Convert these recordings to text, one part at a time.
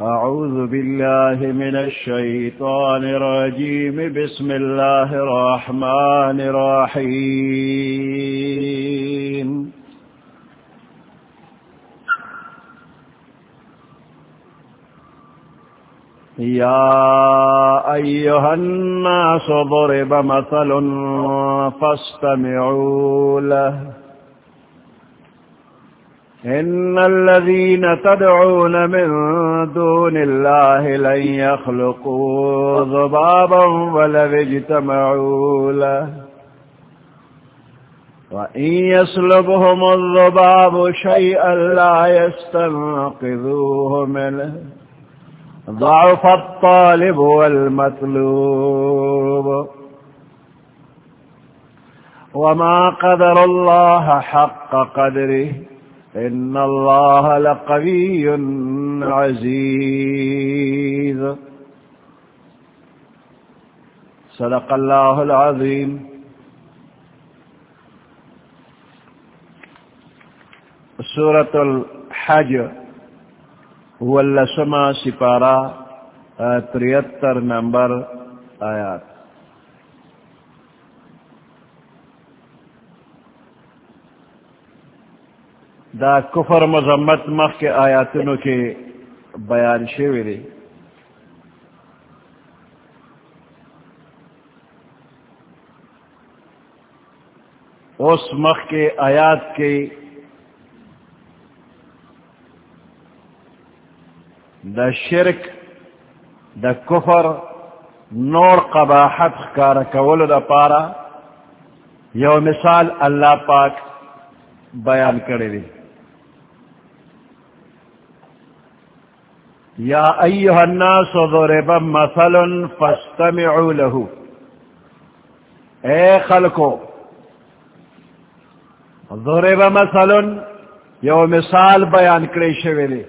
أعوذ بالله من الشيطان الرجيم. بسم الله الرحمن الرحيم. يا أيها الناس ضرب مثل فاستمعوا له. إن الذين تدعون من دون الله لن يخلقوا ذبابا ولو اجتمعوا له وإن يسلبهم الذباب شيئا لا يستنقذوه منه ضعف الطالب والمطلوب وما قدر الله حق قدره إن الله لقوي عزيز. صدق الله العظيم. سورة الحج هو اللسمة سپارة تريتر نمبر آيات دا کفر مذمت مخ کے آیاتنو کے بیان شوی دی. اس مخ کے آیات کے دا شرک دا کفر نور قباحت کار کول دا پارا یو مثال اللہ پاک بیان کرے دی. یا ایوہ الناس ضرب مثل فاستمعوا له. اے خلقو، ضرب مثل یو مثال بیان کرے شوی دی.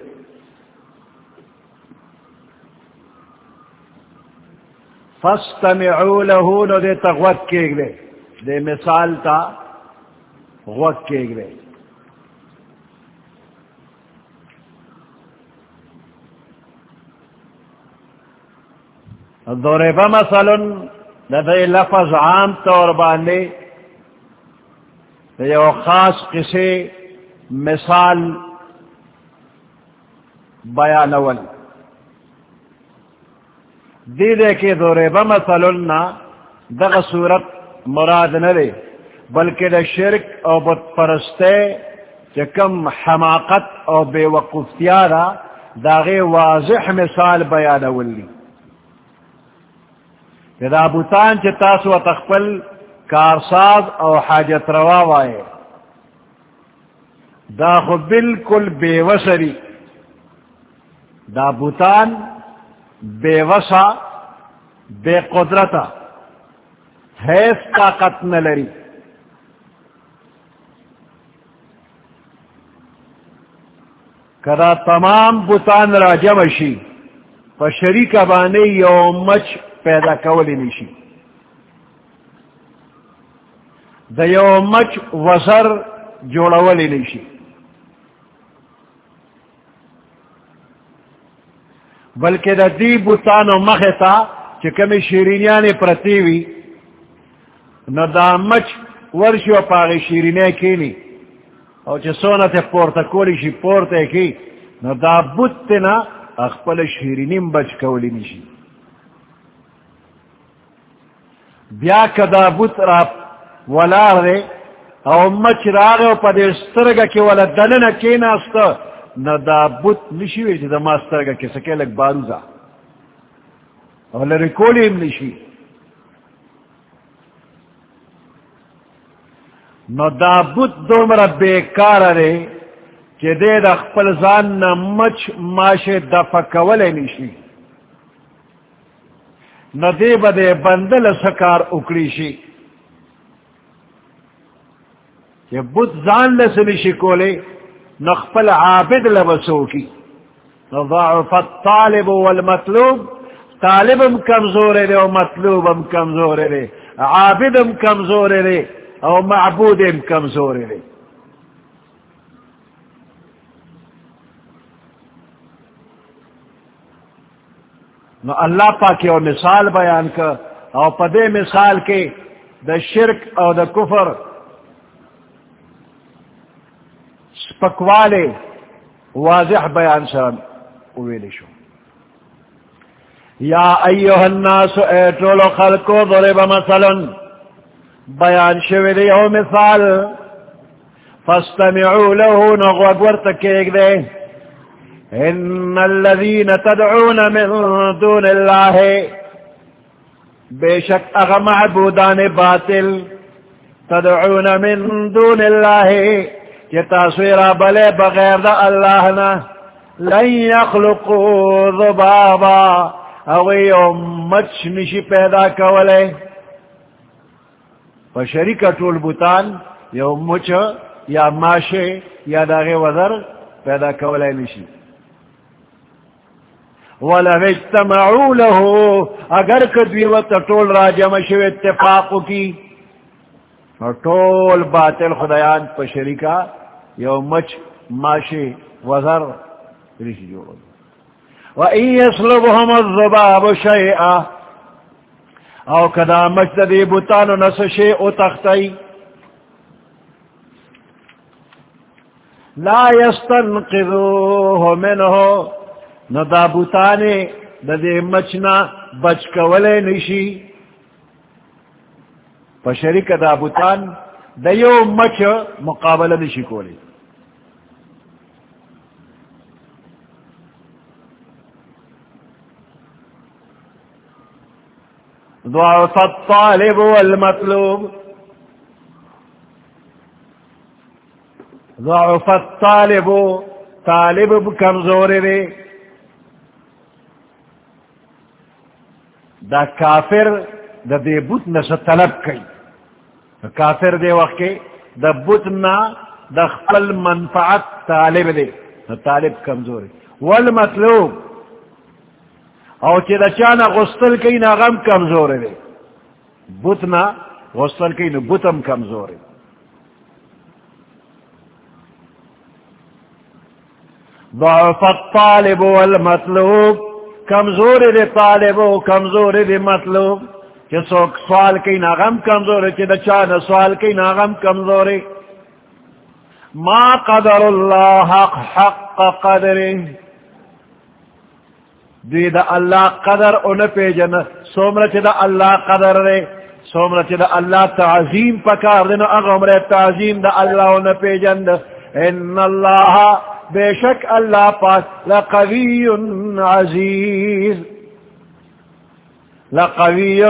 فاستمعوا له نو دے تغوت کیگ دے دے مثال تا غوت کیگ دے ضرب مثلا لدے لفظ عام طور باندے یو خاص قصے مثال بیانول. دی دے کے ضرب مثلا دغ صورت مراد نرے بلکہ دا شرک او بت پرستے کم حماقت او بے وقفتیا دا داغے واضح مثال بیانولی دا بوتان چی تاسو تخپل کارساز او حاجت روا وائے دا خو بالکل بے وسری دا بوتان بے وسا بے قدرتا حیث طاقت نہ لری کدا تمام بوتان را جمشی پشری کبانے یو مچ پیدا کولی نیشی دا یو مچ وزر جوڑولی نیشی بلکہ دا دی بوتانو مختا چکمی شیرینیان پرتیوی نو دا مچ ورشو پاغی شیرینی کینی او چه سونت پورتا کولی شی پورتا کی نو دا بوتنا اخپل شیرینیم بچ کولی نیشی بیا کدا بوت را ولار دے، او مچ راغ او پا دے سترگا کی ولا دننا کینا استا نا دا بوت نشیوی چی دا ما سترگا کی، سکے لگ باروزا. او لرکولی ام نشی. نو دا بوت دومرا بیکار دے چی دے دا خپل زان نا مچ ماش دفع کولی نشی. نہ دے بدے بندل سکار اکڑی شی کہ بدھ زان لسلی شکولے نخپل عابد لبسو کی ضعف الطالب والمطلوب، طالبم کمزور رے و مطلوبم کمزور رے عابدم کمزور رے او معبودم کمزور رے نو اللہ پاک او مثال بیان کر۔ او پدے مثال کے دا شرک او دا کفر سپکوالے واضح بیان سرم اویلی شو۔ یا ایوہ الناس اے طولو خلقو ضرب مثلا۔ بیان شوی دی او مثال۔ فاستمعوا له نغوگ ورتکیگ دے۔ ان الذين تدعون من دون الله بے شک اغ معبودان باطل تدعون من دون الله کہ تصویر بلے بغیر دا اللہ نا لن يخلقوا ذبابا اوی مچ نشی پیدا کولے فشریک طول بوتان یو مچ یا ماشے یا داغے وزر پیدا کولے نشی. ولو اجتمعوا له اگر کدوی وقت طول را جمع شو اتفاقو کی طول باطل خدایان پا شرکا یو مچ ماشی وزر ریش ریشی جوڑو. وَإِن يَسْلُبْهُمُ الزُّبَابُ شَيْئًا او کدا مچ دا دی بوتانو نس شیء تختی لا يستنقذوه منه نو دا بوتانے، دا دے مچنا بچ کولے نشی۔ پشریک دا بوتان، دا یو مچ مقابلہ نشی کولے۔ ضعف الطالب والمطلوب۔ ضعف الطالب، طالب کمزور رے دا کافر دا دے بت نہ طلب کئی کافر دے وقت دا بت نہ دا خپل منفعت طالب دے طالب کمزور ول مطلوب او چې دا چانا غسل کئی نا غم کمزور دے بت نہ غسل کئی نو بتم کمزور ضعف الطالب والمطلوب. کمزور دے طالب کمزور دے مطلوب. کہ سوک سوال کی ناغم کمزور ہے کہ چان سوال کی ناغم کمزور ہے. ما قدر اللہ حق حق قدر. دی دا اللہ قدر ان پہ جن سومر چ دا اللہ قدر رے سومر چ دا اللہ تعظیم پکار دین اغمر تعظیم دا اللہ ان پہ جن ان اللہ بے شک اللہ پاک لقوی عزیز. لقوی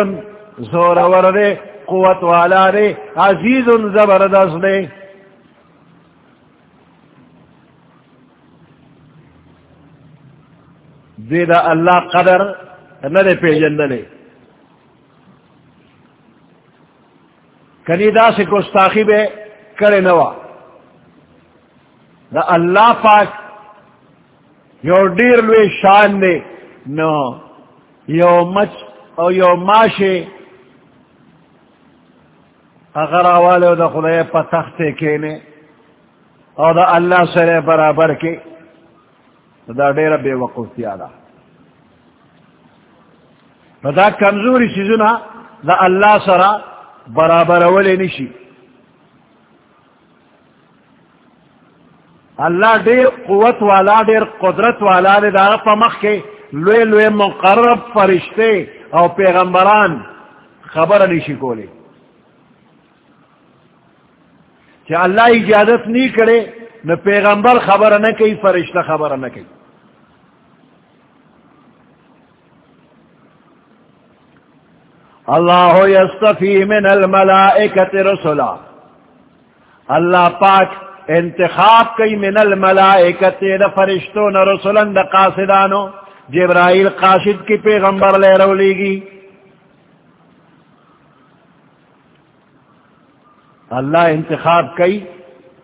زور ور دے، قوت والا دے عزیز زبردست دے. دے دا اللہ قدر نہ دے پہ جندلے کنی دا سے گستاخی بے، کرے نوا. دا اللہ پاک یو ڈیر لوی شان دے. نو، یو مچ او یو ماشے. اگر آوالے دا خدای پا تختے کینے او دا اللہ سرے برابر کے دا ڈیر بے وقوفی آدھا دا کمزوری چیزونا دا اللہ سرا برابر اولی نشی. اللہ ڈیر قوت والا ڈیر قدرت والا دے داغ پمخ کے لوے لوے مقرب فرشتے او پیغمبران خبر نہیں شکولے کہ اللہ اجازت نہیں کرے نہ پیغمبر خبر نہ کئی، فرشتہ خبر نہ کئی۔ اللہ یستفی من الملائکت رسولا۔ اللہ پاک انتخاب کئی من الملائکت دا فرشتوں نہ رسولن دا قاصدانو جبرائیل قاصد کی پیغمبر لے رولی گی۔ اللہ انتخاب کئی،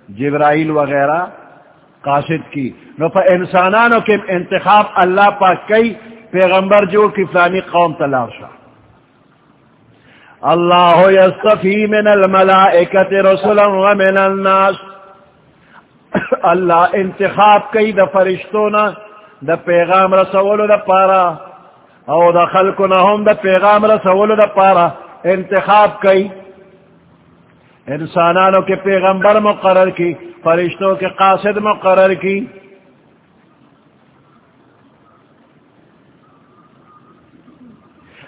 جبرائیل وغیرہ قاصد کی۔ نو پا انسانانو کے انتخاب اللہ پاک کئی، پیغمبر جو کی فلانی قوم تلاشا اللہ یستفی من الملائکت رسولا ومن الناس۔ اللہ انتخاب کئی دا فرشتوں نا دا پیغام رسولو دا پارا، او دا خلقو نهم دا پیغام رسول دا پارا انتخاب کئی۔ انسانانو کے پیغمبر مقرر کی فرشتوں کے قاصد مقرر کی۔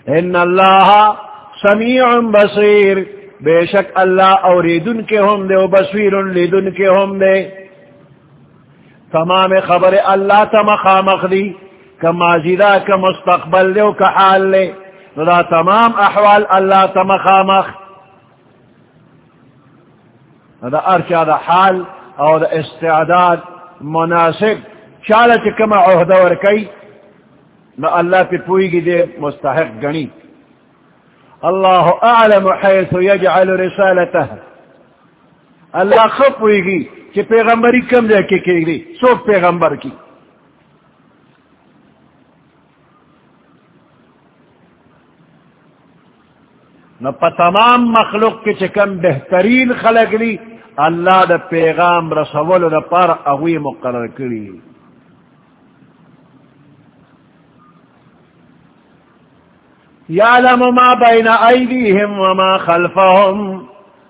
ان اللہ سمیع بصیر، بے شک اللہ اوریدن کے ہم دے و بصیر لیدن کے ہم دے۔ تمام خبر اللہ تمخامخ دی کا ماضیدہ کا مستقبل دے کا حال لے دا تمام احوال اللہ تمخامخ دا ارچا دا حال او دا استعداد مناسب۔ چالت کما عہدہ ورکی نہ اللہ پہ پوئی گی دے مستحق گنی۔ اللہ اعلم حیث یجعل رسالتہ اللہ خب پوئی گی۔ کہ پیغمبری کم دے کے کی گی سو پیغمبر کی۔ نہ تمام مخلوق کے چکم بہترین خلق لی اللہ دا پیغام رسول دا پر اغوی مقرر کری۔ یعلم ما بین ایدیہم وما خلفہم،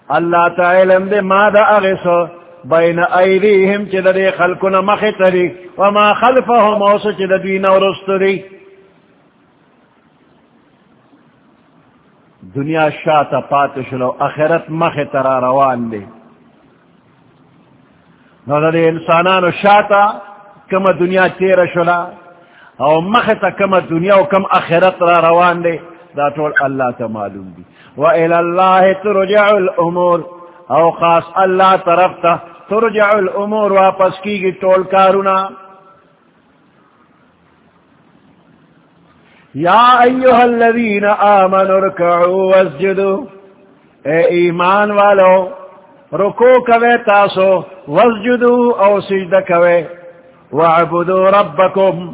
اللہ تعالی علم دے ما دا اغسو بین ایدیہم چی دا دے خلقنا مخطری وما خلفہم اوسو چی دا دین ورستری دنیا شاعتا پاتشلو اخرت مخطر روان دے نو دا دے انسانانو شاعتا کم دنیا تیر شلا، او مختا کم دنیا و کم اخرت را روان دے دا طول اللہ تا معلوم دی. و الاللہ ترجع الامور او خاص اللہ طرف تا ترجع الامور واپس کی گی طول کارونا۔ یا ایوہ الذین آمنوا رکعوا واسجدوا۔ اے ایمان والو رکو کوے تاسو، واسجدوا او سجدہ کوے وعبدوا ربکم،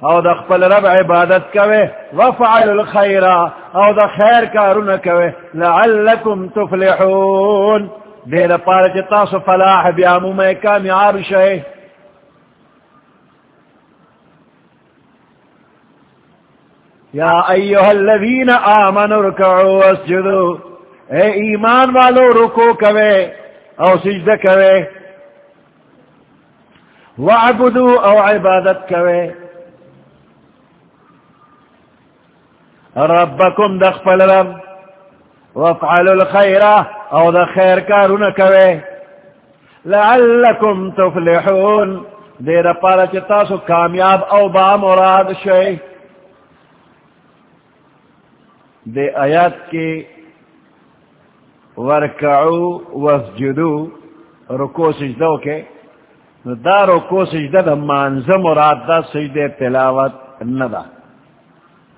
او دا خپل رب عبادت کوے وفعل الخیر او دا خیر کارون کوے لعلکم تفلحون۔ دے دا پارچ تاسو فلاح بیامو میں کامیاب شئے یا ایوہ الذین آمنوا رکعوا واسجدوا اے ایمان والو رکو کوے او سجدہ کوے وعبدو او عبادت کوے ربکم دخپل رب وفعلوا الخیر او دا خیر کارون کوئے لعلکم تفلحون. دیر پارا چتاسو کامیاب او با مراد شئی دے آیات کی ورکعو وسجدو رکو سجدو کے دا رکو سجدہ دا مانزم مراد دا سجدہ تلاوت ندا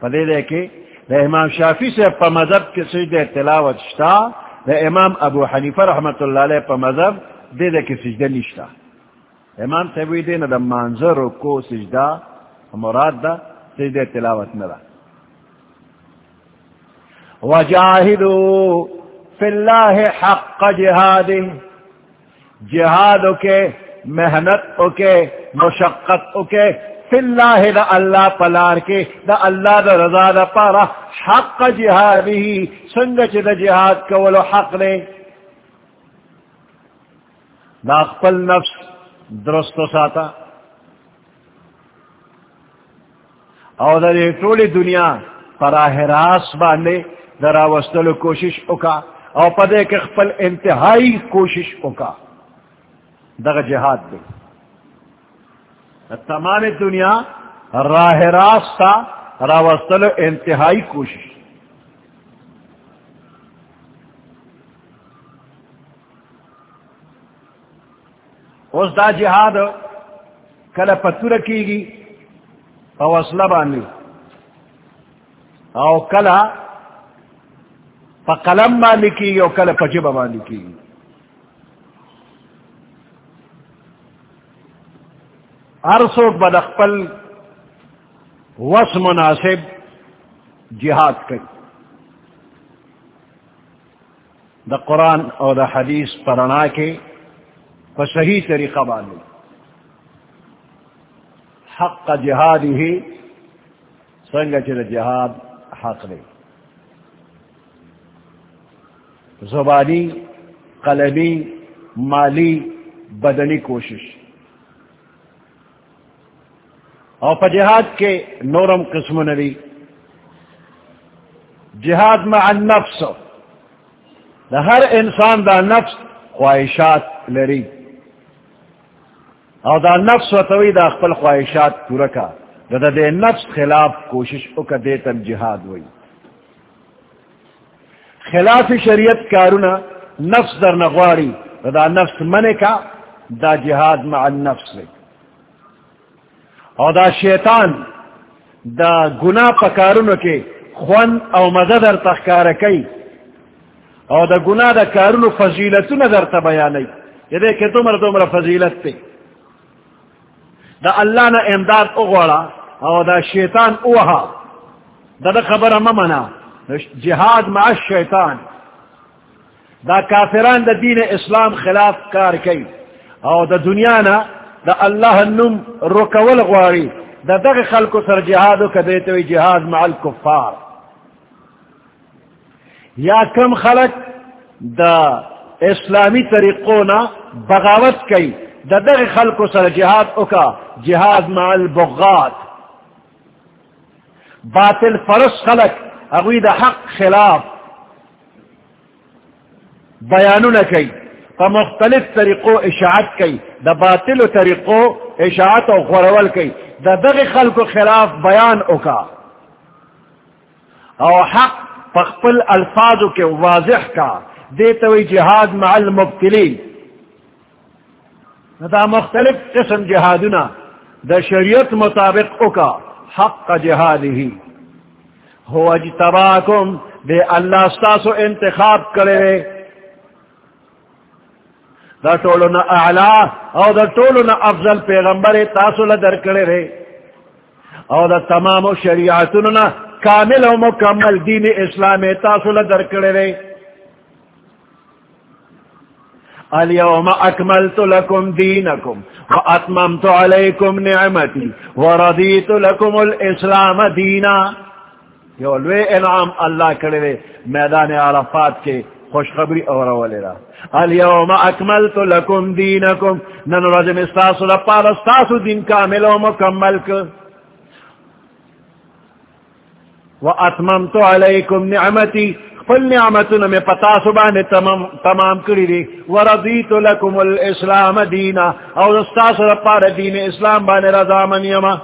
پدے دے کے دا امام شافی سے پا مذہب کے سجدہ تلاوت شتا دا امام ابو حنیفہ رحمت اللہ علیہ پا مذہب دے دے کے سجدہ نشتا امام تبوی دے نا دا منظر کو سجدہ مراد دا سجدہ تلاوت ندا وجاہدو فی اللہ حق جہاد جہاد کے محنت کے مشقت کے فی اللہ دا اللہ پلار کے دا اللہ دا رضا دا پارا حق جہادی، سنگ چی دا جہاد کولو حق لے دا اقبل نفس درست ساتا او دا دی طول دنیا پراہ راس باندے، درا وستلو کوشش اکا او پدے کے خپل انتہائی کوشش اکا دا جہاد دے۔ تمام دنیا راہ راستہ راوستل انتہائی کوشش اس دا جہاد کل پتر کی گی وسلہ بانی او کلا قلم بانی کی گی او کل پجب بانی کی گی ہر سوک بدخپل وس مناسب جہاد کر دا قرآن اور دا حدیث پرنا کے وہ صحیح طریقہ باندھے حق کا جہاد ہی سنگ چر جہاد حق لے۔ زبانی، قلمی، مالی، بدنی کوشش۔ اور جہاد کے نورم قسم نبی۔ جہاد مع النفس۔ دا ہر انسان دا نفس خواہشات لری۔ اور دا نفس و توی دا خپل خواہشات پورا کا۔ دا دا دے نفس خلاف کوشش او کا دیتن جہاد ہوئی۔ خلاف شریعت کارونا نفس در نغواری۔ دا, دا نفس من کا دا جہاد مع النفس۔ لے اور دا شیطان دا گناہ پکارونو کے خون او مزہ در تخکار کئی او دا گناہ دا کارونو فضیلتو نظر تا بیانی یہ دیکھے تمر تمر فضیلت تے دا اللہ نا امداد اغوڑا او دا شیطان اوہا دا دا خبر ممنا جہاد مع الشیطان. دا کافران دا دین اسلام خلاف کار کئی او دا دنیا نا دا اللہ نم رکول غواری. دا دغ خلق سر جہادو کدیتوی جہاد مع الکفار. یا کم خلق دا اسلامی طریقونا بغاوت کئی. دا دغ خلق سر جہاد اکا جہاد مع البغات. باطل فرس خلق، اگوی دا حق خلاف بیانو نہ کئی پا مختلف طریقوں اشاعت کئی دا باطل و طریقوں اشاعت و غرول کئی دا دغ خلق خلاف بیان اکا او حق پخپل الفاظ کے واضح کا دیتے ہوئی جہاد مع المبتلین. دا مختلف قسم جہادنا دا شریعت مطابق اکا حق کا جہاد ہی ہو اجتباکم دے اللہ ستاسو انتخاب کرے دا ٹولو نا اعلا او دا ٹولو نا افضل پیغمبر تاسو لدر کرے رے او دا تمام شریعتونو نا کامل و مکمل دین اسلام تاسو لدر کرے رے اليوم اکملت لکم دینکم و اتممت علیکم نعمتی و لکم الاسلام دینا. یو لوے انعام اللہ کرے میدان عرفات کے خوشخبری اور والے رہا اليوم اکملت لکم دینکم. نن رجم استاسو لپار استاسو دین کامل و مکمل کر واتممت علیکم نعمتی. فل نعمتنا میں پتا سبانے تمام, تمام کری دی. ورضیت لکم الاسلام دینا. او استاس رپار دین اسلام بانے رضا من یما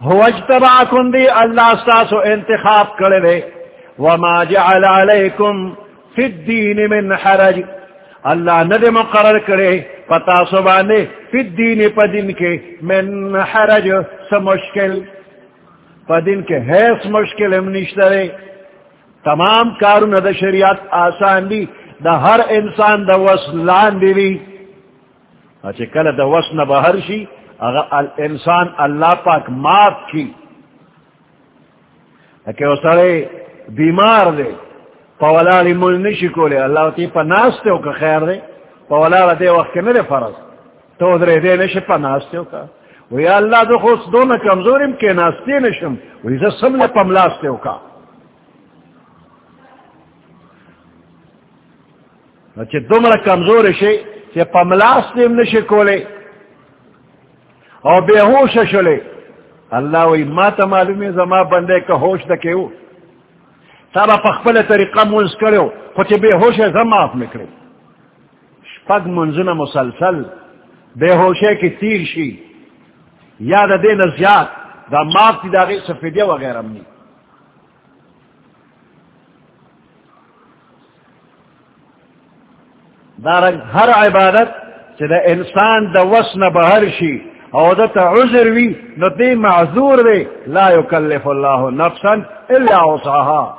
هو اجتباکن دی اللہ استاسو انتخاب کرے دے. وما جعل علیکم فی الدین من حرج. اللہ ند مقرر کرے. پتا سبانے فی الدین پا دن کے من حرج سمشکل. پا دن کے حیث مشکل ہم نشترے تمام کارون دا شریعت آسان دی. دا ہر انسان دا وس لان دی. اچھے کل دا وس نبہر شی. اگر انسان اللہ پاک معاف کی کہ وہ سڑے بیمار دے پولالی مل نشی کو لے اللہ تی پا ناستے ہو کا خیر دے پولالا دے وقت کے میرے فرض، تو درے دے نشی پا ناستے ہو کا وی اللہ دو خوص دو نا کمزوریم کے ناستے نشم، وی زا سم لے پا ملاستے ہو کا چی دومر کمزور شی چی پا ہم نشی کو لے اور بے ہوش شلے۔ اللہ وی، ما تا معلومی زما بندے کا ہوش دکے ہو تابا پخپل طریقہ منز کرو خوچ بے ہوش ہے زم معاف شپگ منزنا مسلسل بے ہوشے کی تیر شی یاد دے نزیاد دا معاف تی داغی سفیدیہ وغیرہ منی دارنگ ہر عبادت چی دا انسان دا وسن بہر شی او دا تا عذر وی، نو دی معذور دے لا یکلف اللہ نفسا الا وصاها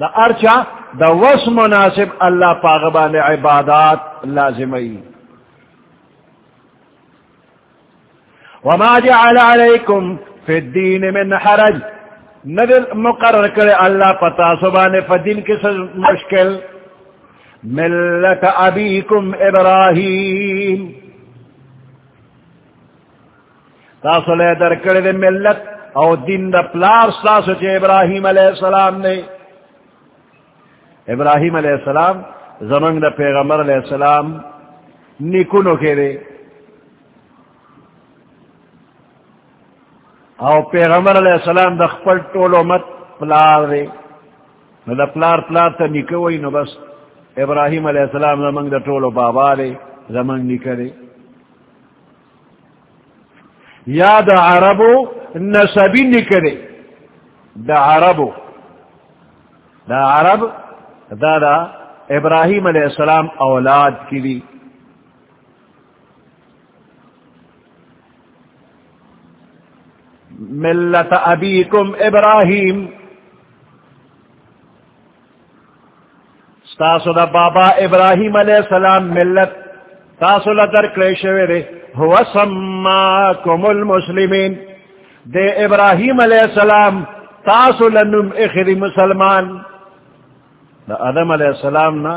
دا ارچا، دا وس مناسب اللہ پاغبان عبادات لازمی. وما جعل علیکم فی الدین من حرج. ندر مقرر کرے اللہ پتا سبانے فدین کس مشکل؟ ملت ابیکم ابراہیم. تاسو لے در کردے ملت او دین دا پلار ساسو چے ابراہیم علیہ السلام نے. ابراہیم علیہ السلام زمنگ دا پیغمبر علیہ السلام نکنو کے دے او پیغمبر علیہ السلام دا خپل ٹولو مت پلار دے. نو دا پلار پلار تا نکوئی نو بس، ابراہیم علیہ السلام زمنگ دا ٹولو بابا دے زمنگ نکرے یا دا عربو نسبی نکرے دا عربو. دا عرب، دا دا ابراہیم علیہ السلام اولاد کی دی ملت ابیکم ابراہیم ستاسو دا بابا ابراہیم علیہ السلام ملت تاسو لدر کلیشوے دے ہوا سماکم المسلمین. دے ابراہیم علیہ السلام تاسو لنم اخری مسلمان. دا آدم علیہ السلام نا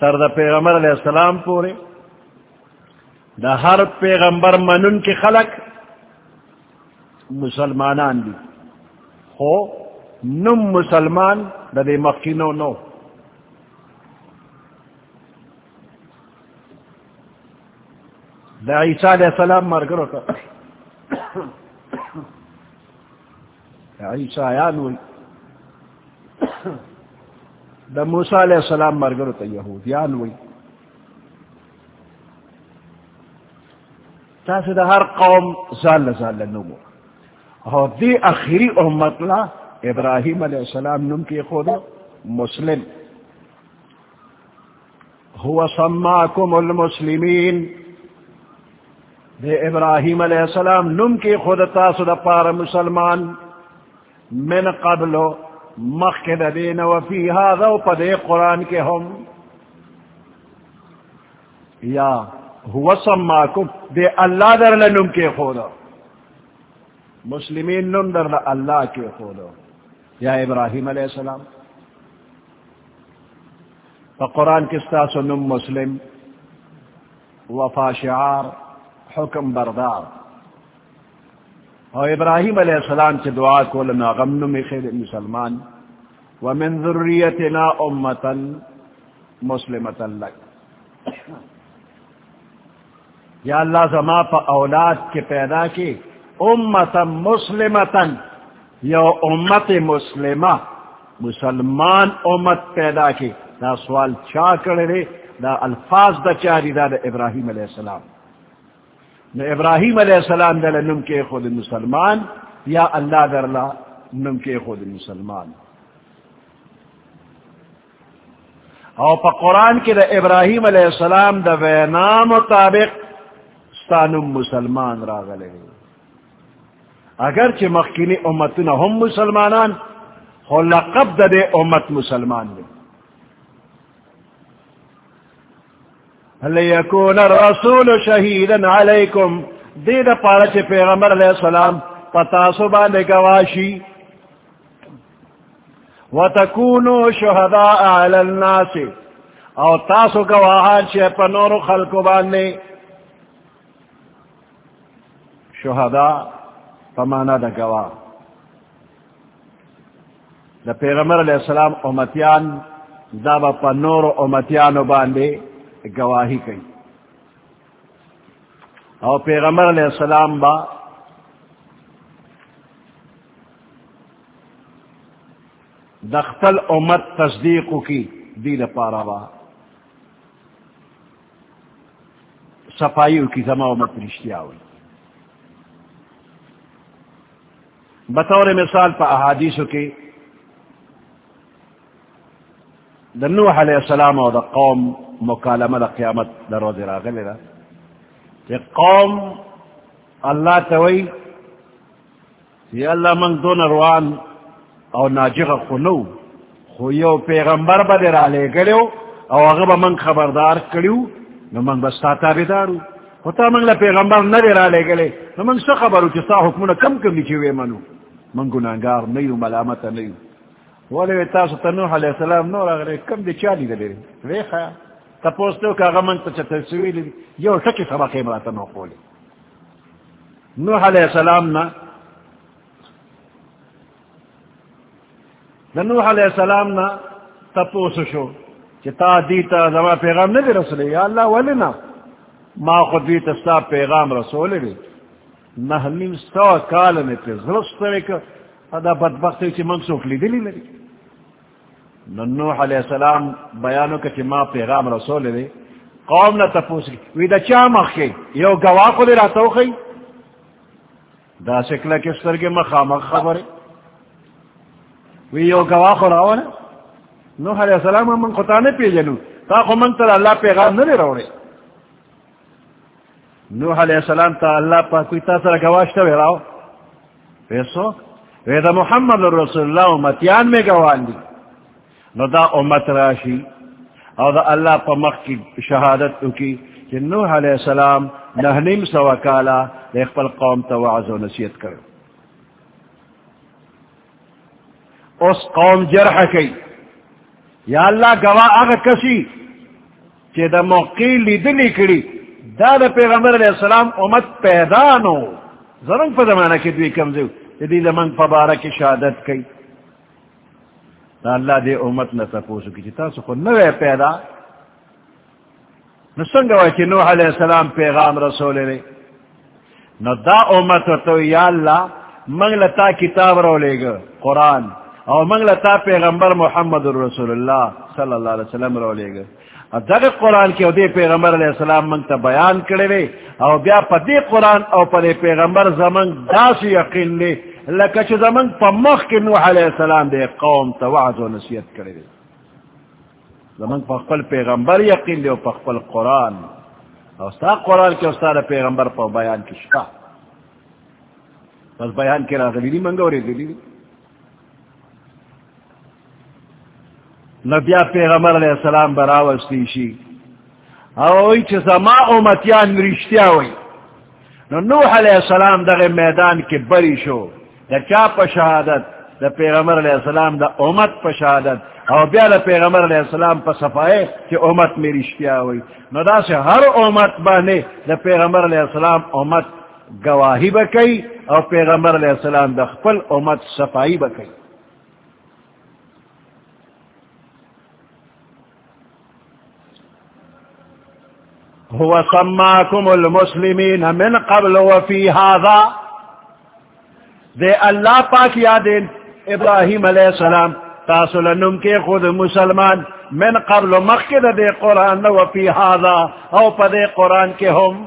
تر دا پیغمبر علیہ السلام پورے دا ہر پیغمبر منن کی خلق مسلمانان دی ہو نم مسلمان دا دے مکینو نو دا عیسیٰ علیہ السلام مر کرو کا عیسیٰ آیان دا موسیٰ علیہ السلام مر کرو تا یہودیان ہوئی تاسو دا ہر قوم زال زال نمو اور دی اخری امت لا ابراہیم علیہ السلام نم کی خود مسلم. هو سماکم المسلمین. دے ابراہیم علیہ السلام نم کی خود تاسو دا پار مسلمان من قبل مخد دین وفی هذا و پدے قرآن کے ہم یا هو سماکم دے اللہ در لنم کے خود مسلمین نم در اللہ کے خود یا ابراہیم علیہ السلام تو قرآن کس تاسو نم مسلم وفا شعار حکم بردار۔ اور ابراہیم علیہ السلام سے دعا کو لنا غمن میں خیر مسلمان۔ ومن ذریتنا امتا مسلمتا لک۔ یا اللہ زما پا اولاد کے پیدا کی امتا مسلمتا یا امت مسلمہ مسلمان امت پیدا کی۔ دا سوال چا کرے دا الفاظ دا چاری دا, دا ابراہیم علیہ السلام۔ نو ابراہیم علیہ السلام دل نم کے خود مسلمان، یا اللہ درلا نم کے خود مسلمان۔ او پا قرآن کے دا ابراہیم علیہ السلام دا وینا مطابق ستانم مسلمان راغلے اگر چھ مخینی امتنا ہم مسلمانان، خو لقب دا دے امت مسلمان دے۔ لیکون الرسول شہیدن علیکم دید پارچ پیغمبر علیہ السلام پتاسو باندے گواشی. وتکونو شہداء علی الناس. او تاسو گواہان چے پنورو خلقو باندے. شہداء پمانا دا گواہ. دا پیغمبر علیہ السلام امتیان، دا با پنورو امتیانو باندے. گواہی کئی۔ اور پیغمبر علیہ السلام با دختل امت تصدیق کی دین پارا با صفائی کی زما امت رشتیا ہوئی۔ بطور مثال پا احادیث کی دا نوح علیہ السلام اور دا قوم مکالمہ دا قیامت دا روز راغل دا کہ قوم اللہ توئی یا اللہ من دون روان او ناجغ خنو خو یو پیغمبر با در آلے گلیو او اغبا من خبردار کلیو نو من بستا تابدارو خو تا من پیغمبر ندر آلے گلے نو من سا خبرو چی سا حکمونا کم کم نیچوے منو من گناہگار نیو ملامت نیو ولی تاسو تنوح علیہ السلام نور اگر کم دی چالی دلے ریخا تپوستو کا غمن تا چا تسویلی یو ٹکی سبقی مراتا نو قولی نوح علیہ السلام نا نوح علیہ السلام نا تپوس شو چتا دیتا زما پیغام نہیں رسولے یا اللہ ولی نا ما خود دیتا ستا پیغام رسولے دی. نحنیم سوا کالنے پہ زرست رکا ادا بدبختی چی منسوخ لی دلی لگی نوح علیہ السلام بیانو کہ چی ما پیغام رسولے دی. قوم نہ تپوس وی دا چا مخ کی یو گواہ کو دی راتو خی دا سکلا کس طرح کے مخامخ خبر وی یو گواہ کو راو نوح علیہ السلام من خطا نے پی جنو تا خو من تر اللہ پیغام نہ روڑے نوح علیہ السلام تا اللہ پا کوئی تا سر گواشتا وی راو. پیسو؟ وی محمد رسول اللہ امتیان میں گوان دی. نو دا امت راشی او دا اللہ پا مخ کی شہادت کی کہ نوح علیہ السلام نہنیم سوا کالا دیکھ پل قوم تا وعظ و نصیت کرو. اس قوم جرح کی. یا اللہ گواہ اگر کسی چی دا موقعی لیدلی کری. دا دا پیغمبر علیہ السلام امت پیدا نو. ضرور پا زمانہ کی دوی کمزیو دی زمان پا شہادت کی دا اللہ دے امت نتا پوسو کی چیتا سو خود نوے پیدا۔ نسنگا وی چی نوح علیہ السلام پیغام رسول لے۔ نو دا امت تو یا اللہ، منگ لتا کتاب رو لے گا، قرآن۔ او منگ لتا پیغمبر محمد رسول اللہ صلی اللہ علیہ وسلم رو لے گا۔ دغه قرآن کې او دې پیغمبر علیہ السلام مونږ ته بیان کړی وی او بیا په دې قرآن او په پیغمبر زمنګ داسې یقین دی لکه چې زمنګ په مخ کې نوح علیہ السلام دې قوم ته وعظ او نصیحت کړی دی. زمنګ په خپل پیغمبر یقین دی او په خپل قرآن. او ستا قرآن کې او ستا پیغمبر په بیان کې شته. بس بیان کې راغلی دی منګ اورې دی نبیا پیغمبر علیہ السلام براوستی شی اوئی چھ زما امتیان رشتیا ہوئی نو نوح علیہ السلام دغه میدان کې بری شو. دا چا په شهادت؟ دا پیغمبر علیہ السلام دا امت په شهادت. او بیا دا پیغمبر علیہ السلام په صفائے کہ امت میں رشتیا ہوئی نو دا سے ہر امت بانے دا پیغمبر علیہ السلام امت گواہی بکئی اور پیغمبر علیہ السلام دا خپل امت صفائی بکئی هو سماكم المسلمين من قبل وفي هذا دے اللہ پاک یادین ابراہیم علیہ السلام تاصل نم کے خود مسلمان، من قبل مخد دے قرآن وفی هذا او پا دے قرآن کے ہم.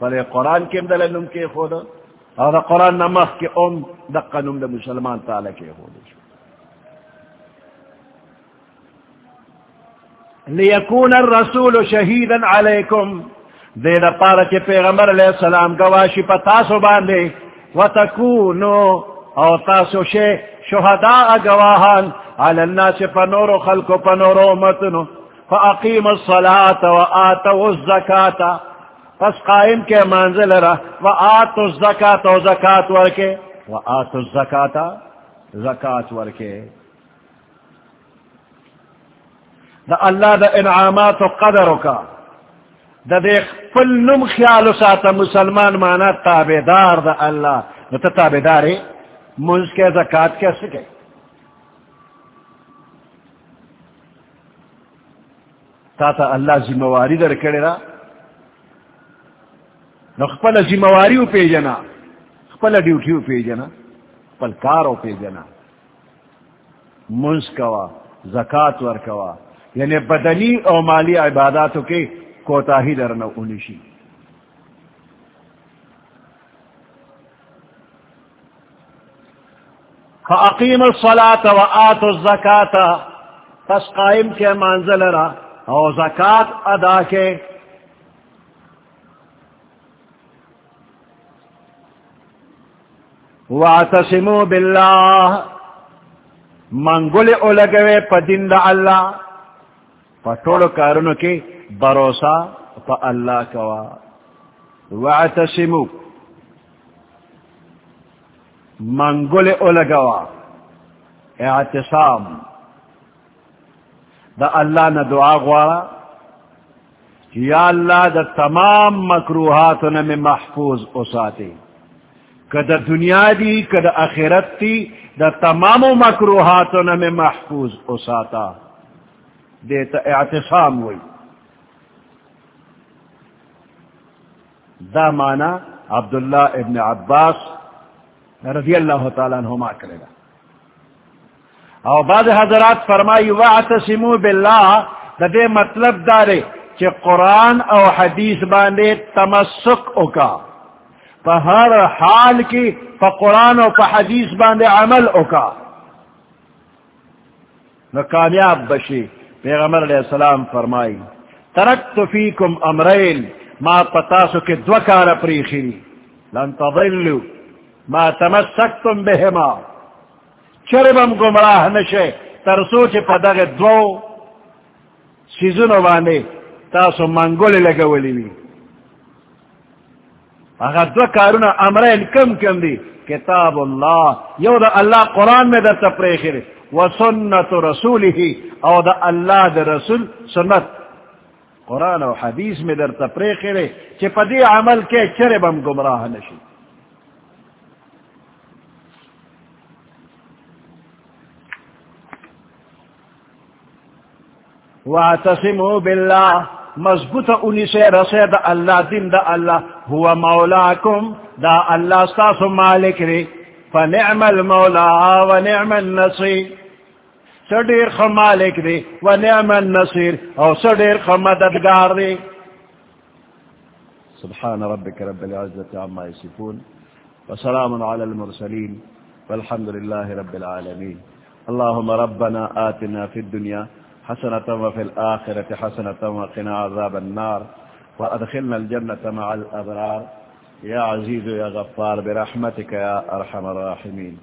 پا دے قرآن کے دل نم کے خود، او دا قرآن نمخ کے ام دقا نم دے مسلمان تعالی کے خود. لیکون الرسول شہیدا علیکم، دے دا پارا چے پیغمبر علیہ السلام گواشی پا تاسو باندے وتکونو او تاسو شے شہداء گواہان علی الناس پنورو خلقو پنورو امتنو. فاقیم الصلاة وآتو الزکاة. پس قائم کے منزل رہ وآتو الزکاة و زکاة ورکے. وآتو الزکاة زکاة ورکے. دا اللہ دا انعامات و قدر کا. دا دیکھ پل نم خیال ساتا مسلمان مانا تابے دار دا اللہ دا تا تابے دارے منز کے زکاة کیسے گئے تا تا اللہ ذمواری در کرے را نو خپل ذمواری پی جنا خپل ڈیوٹی پی جنا خپل کارو پی جنا منز کوا زکاة ور کوا یعنی بدنی او مالی عباداتوں کے کوتا ہی درن انشی فعقیم الصلاة وآت الزکاة، پس قائم کے منزل را او زکاة ادا کے۔ واعتصموا باللہ، منگل اولگوے پا دن دا اللہ پٹوڑ کارنو کی۔ بھروسہ پا اللہ کوا. واعتصمو منگل اولگوا. اعتصام. دا اللہ نہ دعا غوارا یا اللہ دا تمام مکروحات میں محفوظ اساتے کد دنیا دی، کد اخرت تی دا تمام مکروحات میں محفوظ اساتا. دیتا اعتصام ہوئی. دا مانا عبداللہ ابن عباس رضی اللہ تعالیٰ عنہما کرے گا۔ او بعد حضرات فرمائی وعتصمو باللہ دا دے مطلب دارے کہ قرآن او حدیث باندے تمسک اکا۔ پا ہر حال کی پا قرآن او پا حدیث باندے عمل اکا۔ نو کامیاب بشی، پیغمبر علیہ السلام فرمائی، ترکت فیکم امرین ما پتاسو کے دوکار پریخی لن تضلو ما تمسکتم بہما چربم گمراہ نشے ترسو چھ پدغ دو سیزنو باندے تاسو منگولی لگولی وی. اگر دو کارونا امرین کم کم دی. کتاب اللہ، یو دا اللہ قرآن میں دا تپریخر و سنت رسولی او دا اللہ دا رسول سنت. قرآن و حدیث میں در تپریخر چھ پدی عمل کے چربم گمراہ نشی۔ واعتصموا بالله، مضبوط انی سے رسے دا اللہ دن دا اللہ۔ ہوا مولاکم، دا اللہ ستاسو مالک ری فنعم المولا ونعم النصیر سڈیر خ مالک ری ونعم النصیر، او سڈیر خ مددگار ری سبحان ربك رب العزة عما يصفون وسلام على المرسلين والحمد لله رب العالمين اللهم ربنا آتنا في الدنيا حسنة وفي الآخرة حسنة وقنا عذاب النار وأدخلنا الجنة مع الأبرار يا عزيز يا غفار برحمتك يا أرحم الراحمين